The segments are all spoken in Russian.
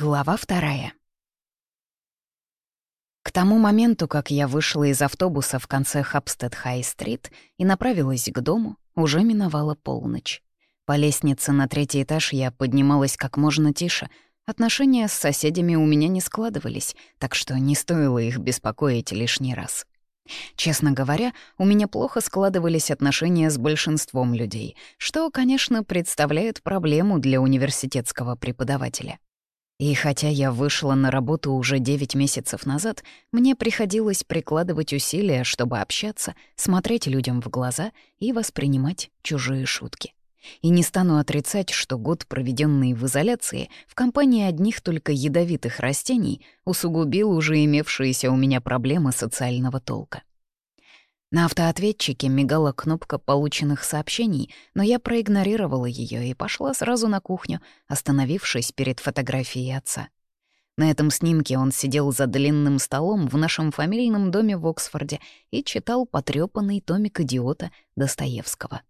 Глава вторая. К тому моменту, как я вышла из автобуса в конце Хапстед-Хай-стрит и направилась к дому, уже миновала полночь. По лестнице на третий этаж я поднималась как можно тише. Отношения с соседями у меня не складывались, так что не стоило их беспокоить лишний раз. Честно говоря, у меня плохо складывались отношения с большинством людей, что, конечно, представляет проблему для университетского преподавателя. И хотя я вышла на работу уже 9 месяцев назад, мне приходилось прикладывать усилия, чтобы общаться, смотреть людям в глаза и воспринимать чужие шутки. И не стану отрицать, что год, проведенный в изоляции, в компании одних только ядовитых растений, усугубил уже имевшиеся у меня проблемы социального толка. На автоответчике мигала кнопка полученных сообщений, но я проигнорировала ее и пошла сразу на кухню, остановившись перед фотографией отца. На этом снимке он сидел за длинным столом в нашем фамильном доме в Оксфорде и читал потрёпанный томик идиота Достоевского.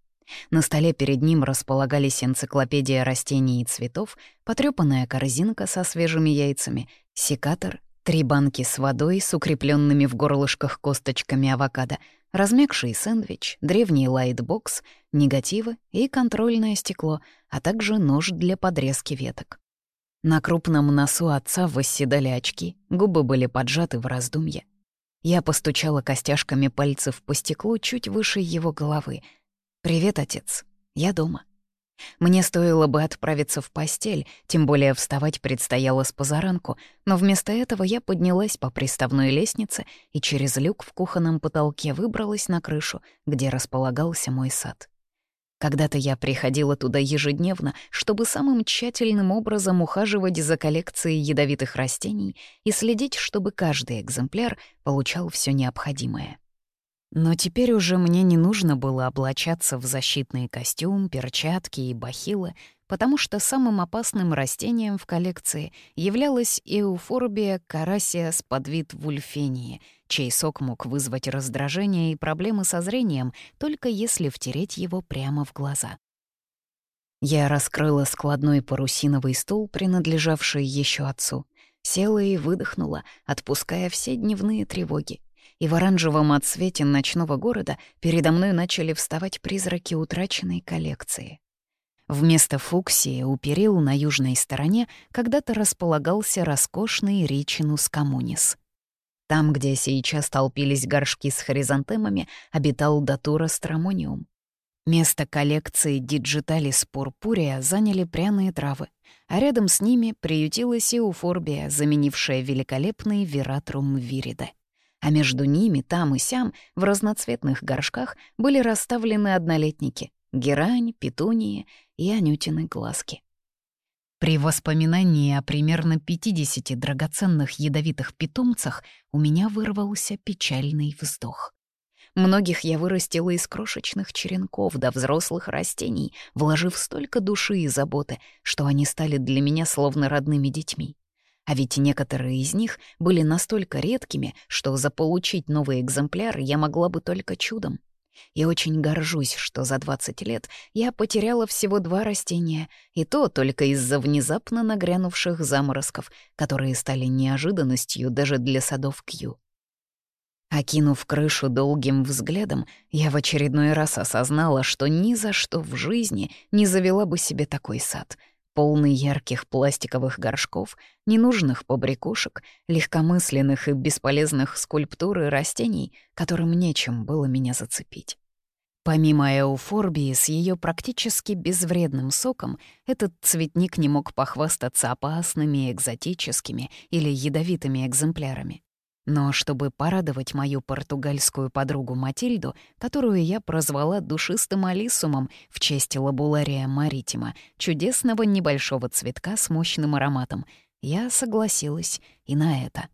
На столе перед ним располагались энциклопедия растений и цветов, потрёпанная корзинка со свежими яйцами, секатор, три банки с водой с укрепленными в горлышках косточками авокадо — размягший сэндвич, древний лайтбокс, негативы и контрольное стекло, а также нож для подрезки веток. На крупном носу отца восседали очки, губы были поджаты в раздумье. Я постучала костяшками пальцев по стеклу чуть выше его головы. «Привет, отец. Я дома». Мне стоило бы отправиться в постель, тем более вставать предстояло с позаранку, но вместо этого я поднялась по приставной лестнице и через люк в кухонном потолке выбралась на крышу, где располагался мой сад. Когда-то я приходила туда ежедневно, чтобы самым тщательным образом ухаживать за коллекцией ядовитых растений и следить, чтобы каждый экземпляр получал все необходимое. Но теперь уже мне не нужно было облачаться в защитный костюм, перчатки и бахилы, потому что самым опасным растением в коллекции являлась эуфорбия карасия с подвид вульфении, чей сок мог вызвать раздражение и проблемы со зрением, только если втереть его прямо в глаза. Я раскрыла складной парусиновый стул, принадлежавший еще отцу, села и выдохнула, отпуская все дневные тревоги и в оранжевом отсвете ночного города передо мной начали вставать призраки утраченной коллекции. Вместо фуксии у перил на южной стороне когда-то располагался роскошный ричинус коммунис. Там, где сейчас толпились горшки с хризантемами, обитал Datura stramonium. Место коллекции Digitalis purpurea заняли пряные травы, а рядом с ними приютилась Euphorbia, заменившая великолепный Veratrum viride а между ними, там и сям, в разноцветных горшках были расставлены однолетники — герань, петунии и анютины глазки. При воспоминании о примерно 50 драгоценных ядовитых питомцах у меня вырвался печальный вздох. Многих я вырастила из крошечных черенков до взрослых растений, вложив столько души и заботы, что они стали для меня словно родными детьми. А ведь некоторые из них были настолько редкими, что заполучить новый экземпляр я могла бы только чудом. И очень горжусь, что за 20 лет я потеряла всего два растения, и то только из-за внезапно нагрянувших заморозков, которые стали неожиданностью даже для садов Кью. Окинув крышу долгим взглядом, я в очередной раз осознала, что ни за что в жизни не завела бы себе такой сад — полный ярких пластиковых горшков, ненужных побрякушек, легкомысленных и бесполезных скульптур и растений, которым нечем было меня зацепить. Помимо эуфорбии с ее практически безвредным соком, этот цветник не мог похвастаться опасными, экзотическими или ядовитыми экземплярами. Но чтобы порадовать мою португальскую подругу Матильду, которую я прозвала душистым алисумом в честь лабулария маритима, чудесного небольшого цветка с мощным ароматом, я согласилась и на это.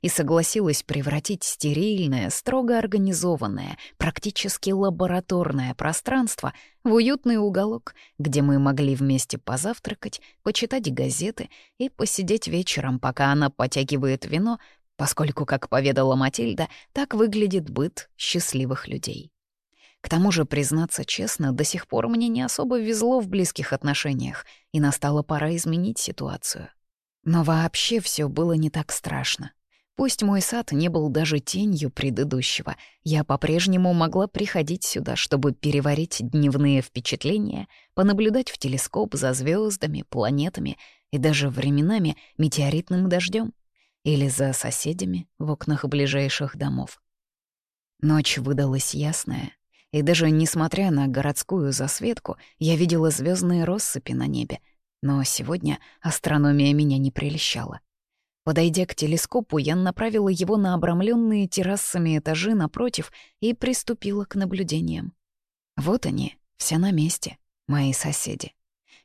И согласилась превратить стерильное, строго организованное, практически лабораторное пространство в уютный уголок, где мы могли вместе позавтракать, почитать газеты и посидеть вечером, пока она потягивает вино, поскольку, как поведала Матильда, так выглядит быт счастливых людей. К тому же, признаться честно, до сих пор мне не особо везло в близких отношениях, и настала пора изменить ситуацию. Но вообще все было не так страшно. Пусть мой сад не был даже тенью предыдущего, я по-прежнему могла приходить сюда, чтобы переварить дневные впечатления, понаблюдать в телескоп за звездами, планетами и даже временами метеоритным дождем или за соседями в окнах ближайших домов. Ночь выдалась ясная, и даже несмотря на городскую засветку, я видела звездные россыпи на небе, но сегодня астрономия меня не прельщала. Подойдя к телескопу, я направила его на обрамленные террасами этажи напротив и приступила к наблюдениям. Вот они, все на месте, мои соседи.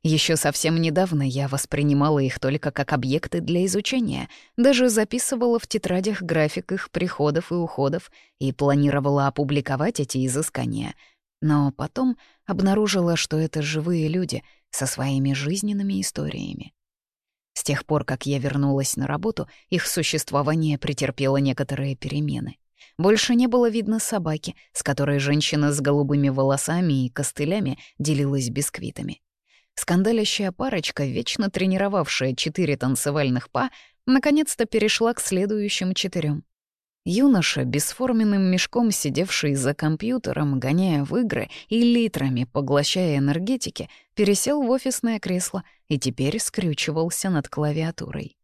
Еще совсем недавно я воспринимала их только как объекты для изучения, даже записывала в тетрадях график их приходов и уходов и планировала опубликовать эти изыскания. Но потом обнаружила, что это живые люди со своими жизненными историями. С тех пор, как я вернулась на работу, их существование претерпело некоторые перемены. Больше не было видно собаки, с которой женщина с голубыми волосами и костылями делилась бисквитами. Скандалящая парочка, вечно тренировавшая четыре танцевальных па, наконец-то перешла к следующим четырем. Юноша, бесформенным мешком сидевший за компьютером, гоняя в игры и литрами поглощая энергетики, пересел в офисное кресло и теперь скрючивался над клавиатурой.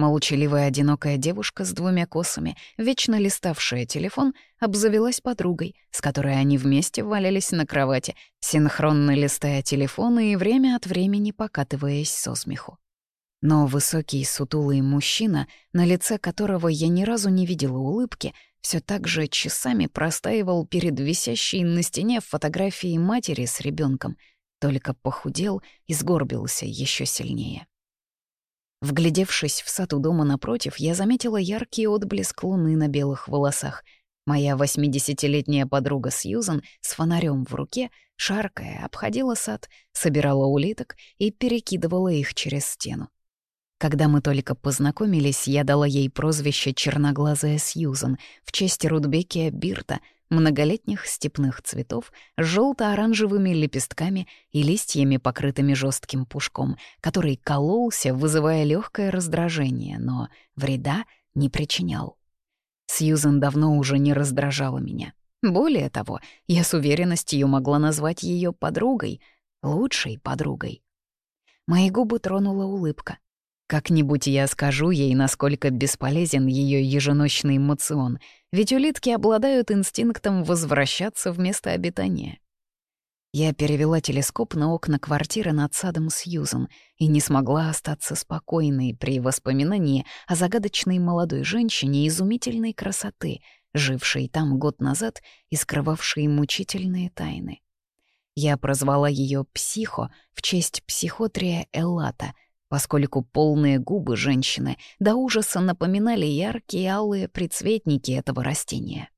Молчаливая одинокая девушка с двумя косами, вечно листавшая телефон, обзавелась подругой, с которой они вместе валялись на кровати, синхронно листая телефоны и время от времени покатываясь со смеху. Но высокий сутулый мужчина, на лице которого я ни разу не видела улыбки, все так же часами простаивал перед висящей на стене фотографией матери с ребенком, только похудел и сгорбился еще сильнее. Вглядевшись в сад у дома напротив, я заметила яркий отблеск луны на белых волосах. Моя восьмидесятилетняя подруга Сьюзан с фонарем в руке, шаркая, обходила сад, собирала улиток и перекидывала их через стену. Когда мы только познакомились, я дала ей прозвище «Черноглазая Сьюзан» в честь Рудбекия Бирта, многолетних степных цветов с желто-оранжевыми лепестками и листьями, покрытыми жестким пушком, который кололся, вызывая легкое раздражение, но вреда не причинял. Сьюзан давно уже не раздражала меня. Более того, я с уверенностью могла назвать ее подругой, лучшей подругой. Мои губы тронула улыбка. Как-нибудь я скажу ей, насколько бесполезен ее еженочный эмоцион, ведь улитки обладают инстинктом возвращаться в место обитания. Я перевела телескоп на окна квартиры над садом Сьюзан и не смогла остаться спокойной при воспоминании о загадочной молодой женщине изумительной красоты, жившей там год назад и скрывавшей мучительные тайны. Я прозвала ее «Психо» в честь психотрия Эллата — поскольку полные губы женщины до ужаса напоминали яркие алые прицветники этого растения.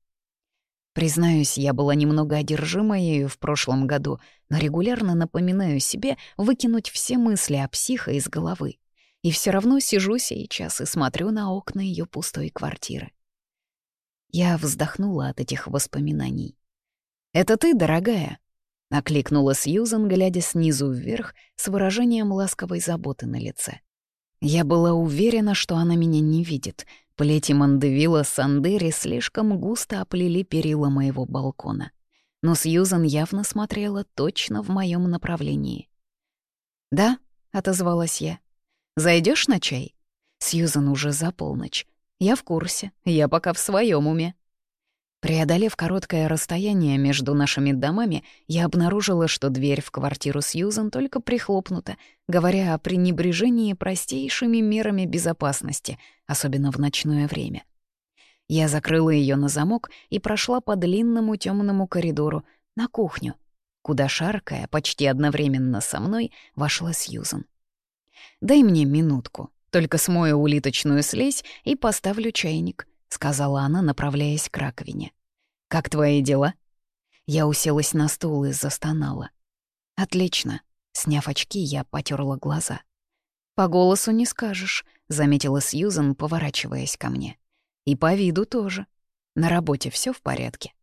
Признаюсь, я была немного одержима ею в прошлом году, но регулярно напоминаю себе выкинуть все мысли о психо из головы. И все равно сижу сейчас и смотрю на окна ее пустой квартиры. Я вздохнула от этих воспоминаний. «Это ты, дорогая?» — окликнула Сьюзан, глядя снизу вверх с выражением ласковой заботы на лице. Я была уверена, что она меня не видит. Плети Мандевила Сандери слишком густо оплели перила моего балкона. Но Сьюзан явно смотрела точно в моем направлении. «Да», — отозвалась я. Зайдешь на чай?» Сьюзан уже за полночь. «Я в курсе, я пока в своем уме». Преодолев короткое расстояние между нашими домами, я обнаружила, что дверь в квартиру Сьюзан только прихлопнута, говоря о пренебрежении простейшими мерами безопасности, особенно в ночное время. Я закрыла ее на замок и прошла по длинному темному коридору на кухню, куда шаркая почти одновременно со мной вошла Сьюзан. «Дай мне минутку, только смою улиточную слизь и поставлю чайник», — сказала она, направляясь к раковине. «Как твои дела?» Я уселась на стул и застонала. «Отлично». Сняв очки, я потерла глаза. «По голосу не скажешь», — заметила Сьюзан, поворачиваясь ко мне. «И по виду тоже. На работе все в порядке?»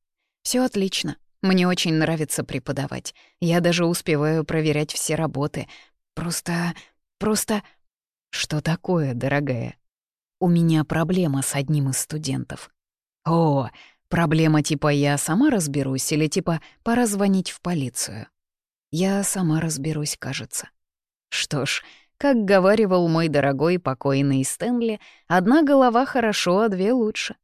Все отлично. Мне очень нравится преподавать. Я даже успеваю проверять все работы. Просто... просто...» «Что такое, дорогая?» «У меня проблема с одним из студентов». «О, проблема типа я сама разберусь или типа пора звонить в полицию?» «Я сама разберусь, кажется». Что ж, как говаривал мой дорогой покойный Стэнли, одна голова хорошо, а две лучше.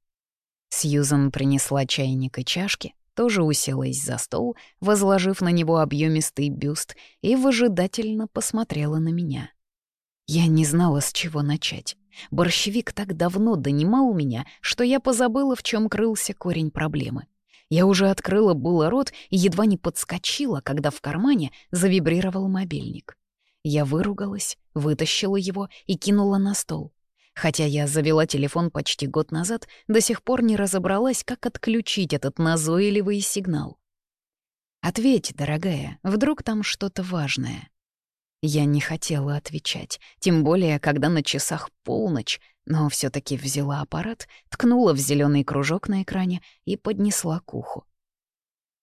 Сьюзан принесла чайник и чашки, тоже уселась за стол, возложив на него объемистый бюст, и выжидательно посмотрела на меня. Я не знала, с чего начать. Борщевик так давно донимал меня, что я позабыла, в чем крылся корень проблемы. Я уже открыла было рот и едва не подскочила, когда в кармане завибрировал мобильник. Я выругалась, вытащила его и кинула на стол. Хотя я завела телефон почти год назад, до сих пор не разобралась, как отключить этот назойливый сигнал. «Ответь, дорогая, вдруг там что-то важное?» Я не хотела отвечать, тем более, когда на часах полночь, но все таки взяла аппарат, ткнула в зеленый кружок на экране и поднесла к уху.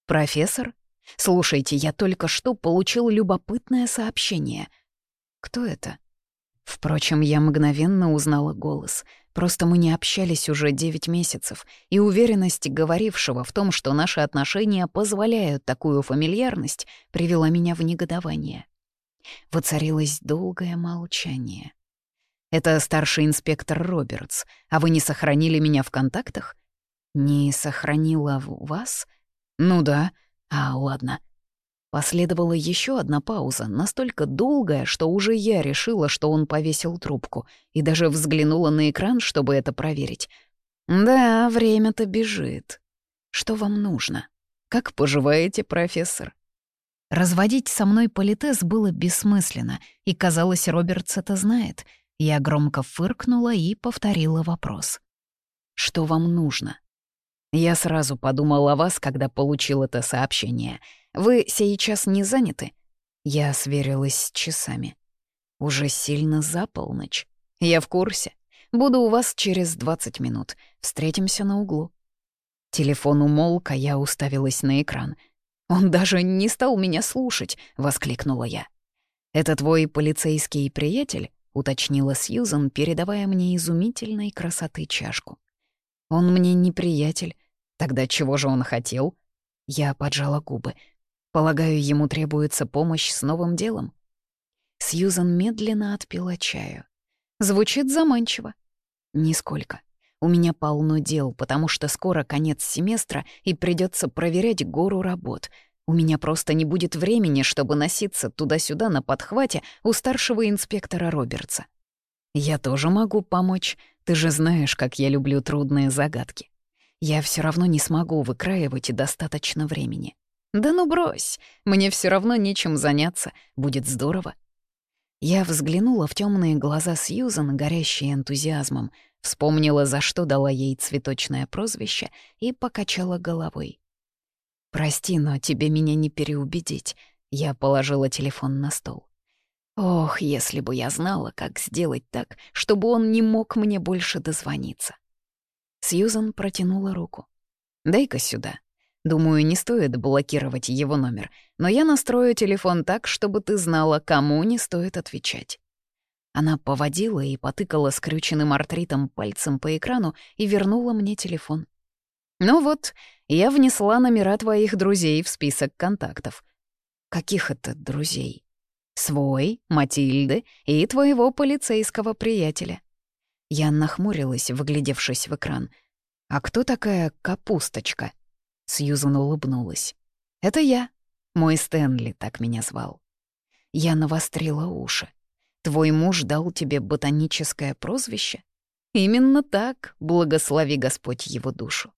«Профессор? Слушайте, я только что получил любопытное сообщение. Кто это?» Впрочем, я мгновенно узнала голос. Просто мы не общались уже девять месяцев, и уверенность говорившего в том, что наши отношения позволяют такую фамильярность, привела меня в негодование. Воцарилось долгое молчание. «Это старший инспектор Робертс. А вы не сохранили меня в контактах?» «Не сохранила вас?» «Ну да. А, ладно. Последовала еще одна пауза, настолько долгая, что уже я решила, что он повесил трубку, и даже взглянула на экран, чтобы это проверить. «Да, время-то бежит. Что вам нужно? Как поживаете, профессор?» Разводить со мной политез было бессмысленно, и, казалось, Робертс это знает. Я громко фыркнула и повторила вопрос. «Что вам нужно?» Я сразу подумал о вас, когда получил это сообщение — вы сейчас не заняты?» Я сверилась с часами. «Уже сильно за полночь. Я в курсе. Буду у вас через 20 минут. Встретимся на углу». Телефон умолк, а я уставилась на экран. «Он даже не стал меня слушать», — воскликнула я. «Это твой полицейский приятель?» — уточнила Сьюзан, передавая мне изумительной красоты чашку. «Он мне не приятель. Тогда чего же он хотел?» Я поджала губы. Полагаю, ему требуется помощь с новым делом. Сьюзан медленно отпила чаю. Звучит заманчиво. Нисколько. У меня полно дел, потому что скоро конец семестра и придется проверять гору работ. У меня просто не будет времени, чтобы носиться туда-сюда на подхвате у старшего инспектора Робертса. Я тоже могу помочь. Ты же знаешь, как я люблю трудные загадки. Я все равно не смогу выкраивать достаточно времени. «Да ну брось, мне все равно нечем заняться, будет здорово». Я взглянула в темные глаза Сьюзан, горящие энтузиазмом, вспомнила, за что дала ей цветочное прозвище, и покачала головой. «Прости, но тебе меня не переубедить», — я положила телефон на стол. Ох, если бы я знала, как сделать так, чтобы он не мог мне больше дозвониться. Сьюзан протянула руку. «Дай-ка сюда». Думаю, не стоит блокировать его номер, но я настрою телефон так, чтобы ты знала, кому не стоит отвечать». Она поводила и потыкала скрюченным артритом пальцем по экрану и вернула мне телефон. «Ну вот, я внесла номера твоих друзей в список контактов». «Каких это друзей?» «Свой, Матильды и твоего полицейского приятеля». Я нахмурилась, выглядевшись в экран. «А кто такая Капусточка?» Сьюзан улыбнулась. «Это я. Мой Стэнли так меня звал». Я навострила уши. «Твой муж дал тебе ботаническое прозвище?» «Именно так, благослови Господь его душу».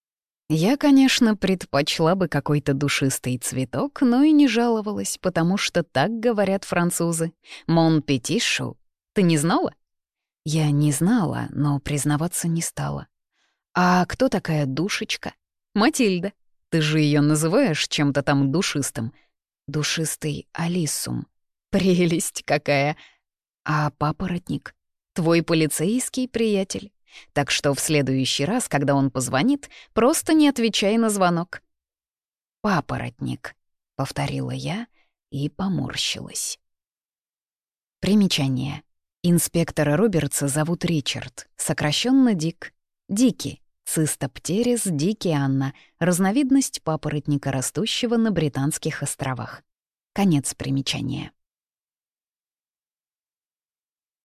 Я, конечно, предпочла бы какой-то душистый цветок, но и не жаловалась, потому что так говорят французы. «Мон петишу». Ты не знала? Я не знала, но признаваться не стала. А кто такая душечка? Матильда. Ты же ее называешь чем-то там душистым. Душистый Алисум. Прелесть какая. А папоротник? Твой полицейский приятель. Так что в следующий раз, когда он позвонит, просто не отвечай на звонок. «Папоротник», — повторила я и поморщилась. Примечание. Инспектора Робертса зовут Ричард, сокращенно Дик. Дики, цистоптерис дикианна, разновидность папоротника, растущего на Британских островах. Конец примечания.